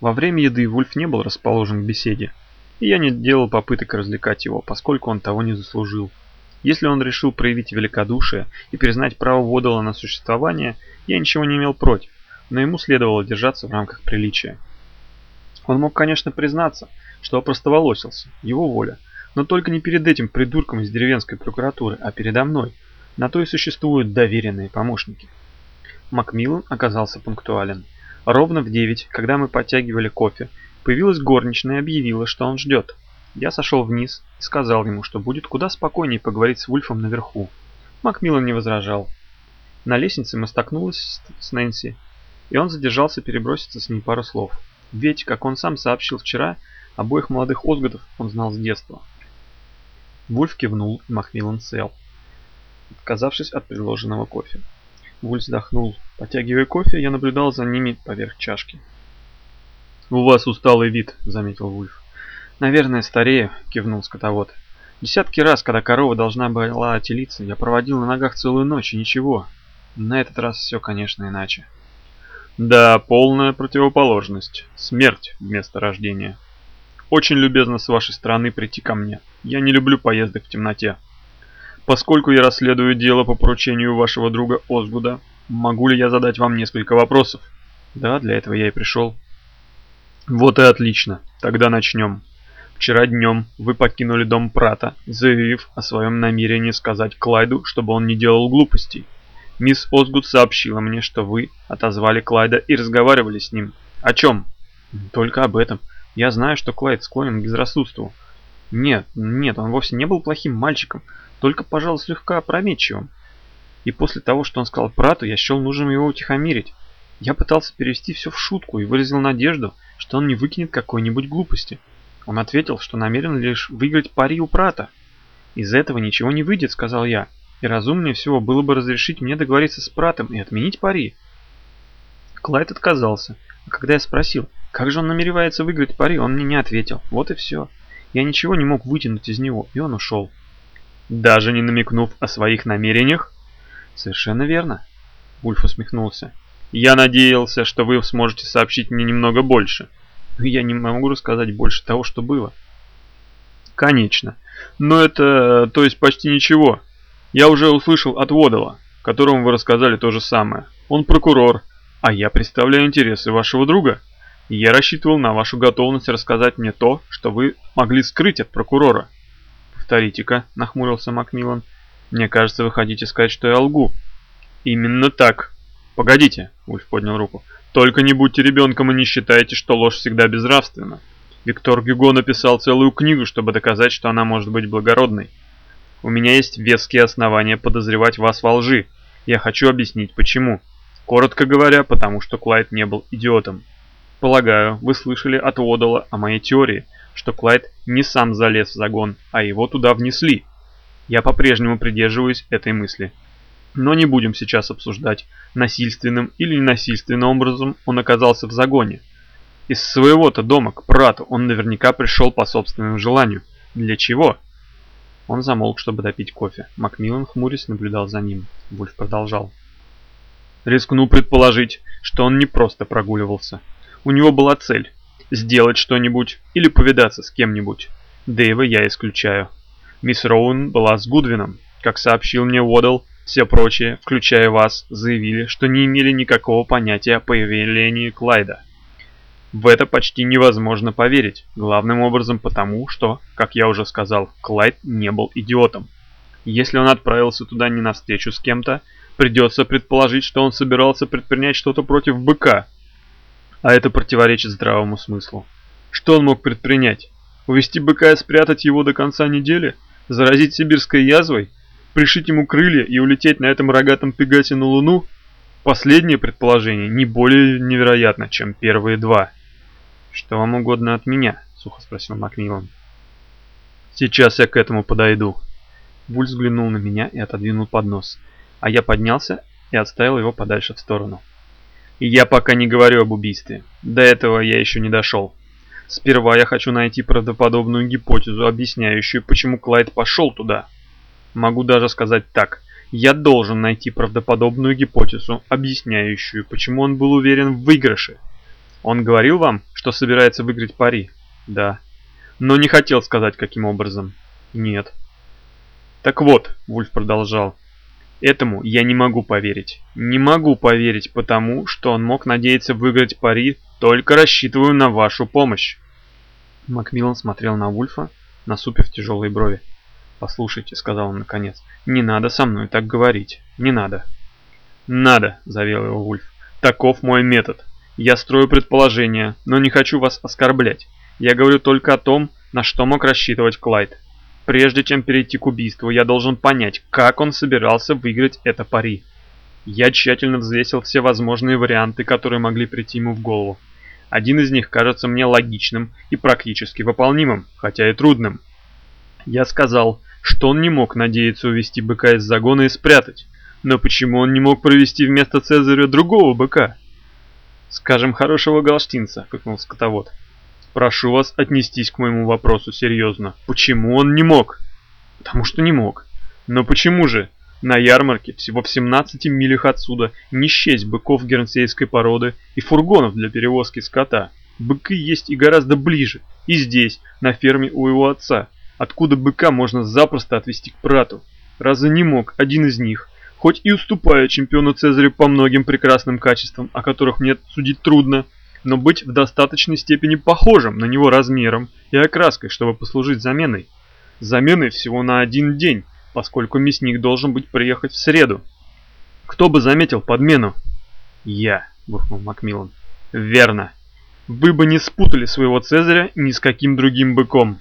Во время еды Вульф не был расположен к беседе, и я не делал попыток развлекать его, поскольку он того не заслужил. Если он решил проявить великодушие и признать право Водола на существование, я ничего не имел против, но ему следовало держаться в рамках приличия. Он мог, конечно, признаться, что опростоволосился, его воля, но только не перед этим придурком из деревенской прокуратуры, а передо мной. На то и существуют доверенные помощники. Макмиллан оказался пунктуален. Ровно в 9, когда мы подтягивали кофе, появилась горничная и объявила, что он ждет. Я сошел вниз и сказал ему, что будет куда спокойнее поговорить с Вульфом наверху. Макмиллан не возражал. На лестнице мы столкнулись с Нэнси, и он задержался переброситься с ней пару слов. Ведь, как он сам сообщил вчера, обоих молодых Озгодов он знал с детства. Вульф кивнул, и Макмиллан сел, отказавшись от предложенного кофе. Вульф вздохнул. Потягивая кофе, я наблюдал за ними поверх чашки. «У вас усталый вид», — заметил Вульф. «Наверное, старею», — кивнул скотовод. «Десятки раз, когда корова должна была отелиться, я проводил на ногах целую ночь и ничего. На этот раз все, конечно, иначе». Да, полная противоположность. Смерть вместо рождения. Очень любезно с вашей стороны прийти ко мне. Я не люблю поездок в темноте. Поскольку я расследую дело по поручению вашего друга Озгуда, могу ли я задать вам несколько вопросов? Да, для этого я и пришел. Вот и отлично. Тогда начнем. Вчера днем вы покинули дом Прата, заявив о своем намерении сказать Клайду, чтобы он не делал глупостей. Мисс Озгуд сообщила мне, что вы отозвали Клайда и разговаривали с ним. О чем? Только об этом. Я знаю, что Клайд склонен к безрассудству. Нет, нет, он вовсе не был плохим мальчиком, только, пожалуй, слегка опрометчивым. И после того, что он сказал брату, я счел нужным его утихомирить. Я пытался перевести все в шутку и выразил надежду, что он не выкинет какой-нибудь глупости. Он ответил, что намерен лишь выиграть пари у Прата. «Из этого ничего не выйдет», — сказал я. И разумнее всего было бы разрешить мне договориться с Пратом и отменить пари. Клайд отказался. А когда я спросил, как же он намеревается выиграть пари, он мне не ответил. Вот и все. Я ничего не мог вытянуть из него, и он ушел. Даже не намекнув о своих намерениях? Совершенно верно. Вульф усмехнулся. Я надеялся, что вы сможете сообщить мне немного больше. Но я не могу рассказать больше того, что было. Конечно. Но это, то есть почти ничего. Я уже услышал от Водола, которому вы рассказали то же самое. Он прокурор, а я представляю интересы вашего друга. Я рассчитывал на вашу готовность рассказать мне то, что вы могли скрыть от прокурора. Повторите-ка, нахмурился Макмиллан. Мне кажется, вы хотите сказать, что я лгу. Именно так. Погодите, Ульф поднял руку. Только не будьте ребенком и не считайте, что ложь всегда безнравственна. Виктор Гюго написал целую книгу, чтобы доказать, что она может быть благородной. У меня есть веские основания подозревать вас во лжи. Я хочу объяснить, почему. Коротко говоря, потому что Клайд не был идиотом. Полагаю, вы слышали от Уодала о моей теории, что Клайд не сам залез в загон, а его туда внесли. Я по-прежнему придерживаюсь этой мысли. Но не будем сейчас обсуждать, насильственным или ненасильственным образом он оказался в загоне. Из своего-то дома к Прату он наверняка пришел по собственному желанию. Для чего? Он замолк, чтобы допить кофе. Макмиллан хмурясь наблюдал за ним. Вульф продолжал. Рискну предположить, что он не просто прогуливался. У него была цель – сделать что-нибудь или повидаться с кем-нибудь. Дэйва я исключаю. Мисс Роуэн была с Гудвином. Как сообщил мне Уодл, все прочие, включая вас, заявили, что не имели никакого понятия о появлении Клайда. В это почти невозможно поверить, главным образом потому, что, как я уже сказал, Клайд не был идиотом. Если он отправился туда не на встречу с кем-то, придется предположить, что он собирался предпринять что-то против быка. А это противоречит здравому смыслу. Что он мог предпринять? Увести быка и спрятать его до конца недели? Заразить сибирской язвой? Пришить ему крылья и улететь на этом рогатом пегасе на луну? Последнее предположение не более невероятно, чем первые два. «Что вам угодно от меня?» — сухо спросил Макмиллан. «Сейчас я к этому подойду». Буль взглянул на меня и отодвинул поднос, а я поднялся и отставил его подальше в сторону. Я пока не говорю об убийстве. До этого я еще не дошел. Сперва я хочу найти правдоподобную гипотезу, объясняющую, почему Клайд пошел туда. Могу даже сказать так. Я должен найти правдоподобную гипотезу, объясняющую, почему он был уверен в выигрыше. Он говорил вам, что собирается выиграть пари? Да. Но не хотел сказать, каким образом. Нет. Так вот, Вульф продолжал, этому я не могу поверить. Не могу поверить потому, что он мог надеяться выиграть пари, только рассчитываю на вашу помощь. Макмиллан смотрел на Вульфа, насупив тяжелые брови. «Послушайте», — сказал он наконец, — «не надо со мной так говорить. Не надо». «Надо», — заверил его Вульф. «Таков мой метод. Я строю предположения, но не хочу вас оскорблять. Я говорю только о том, на что мог рассчитывать Клайд. Прежде чем перейти к убийству, я должен понять, как он собирался выиграть это пари. Я тщательно взвесил все возможные варианты, которые могли прийти ему в голову. Один из них кажется мне логичным и практически выполнимым, хотя и трудным. Я сказал, что он не мог надеяться увести быка из загона и спрятать. Но почему он не мог провести вместо Цезаря другого быка? «Скажем, хорошего галштинца», — фыкнул скотовод. «Прошу вас отнестись к моему вопросу серьезно. Почему он не мог?» «Потому что не мог. Но почему же? На ярмарке, всего в 17 милях отсюда, не счесть быков гернсейской породы и фургонов для перевозки скота. Быки есть и гораздо ближе, и здесь, на ферме у его отца, откуда быка можно запросто отвезти к прату. Разве не мог один из них, хоть и уступая чемпиону Цезарю по многим прекрасным качествам, о которых мне судить трудно, но быть в достаточной степени похожим на него размером и окраской, чтобы послужить заменой. Заменой всего на один день, поскольку мясник должен быть приехать в среду. Кто бы заметил подмену? Я, буркнул Макмиллан. Верно. Вы бы не спутали своего Цезаря ни с каким другим быком.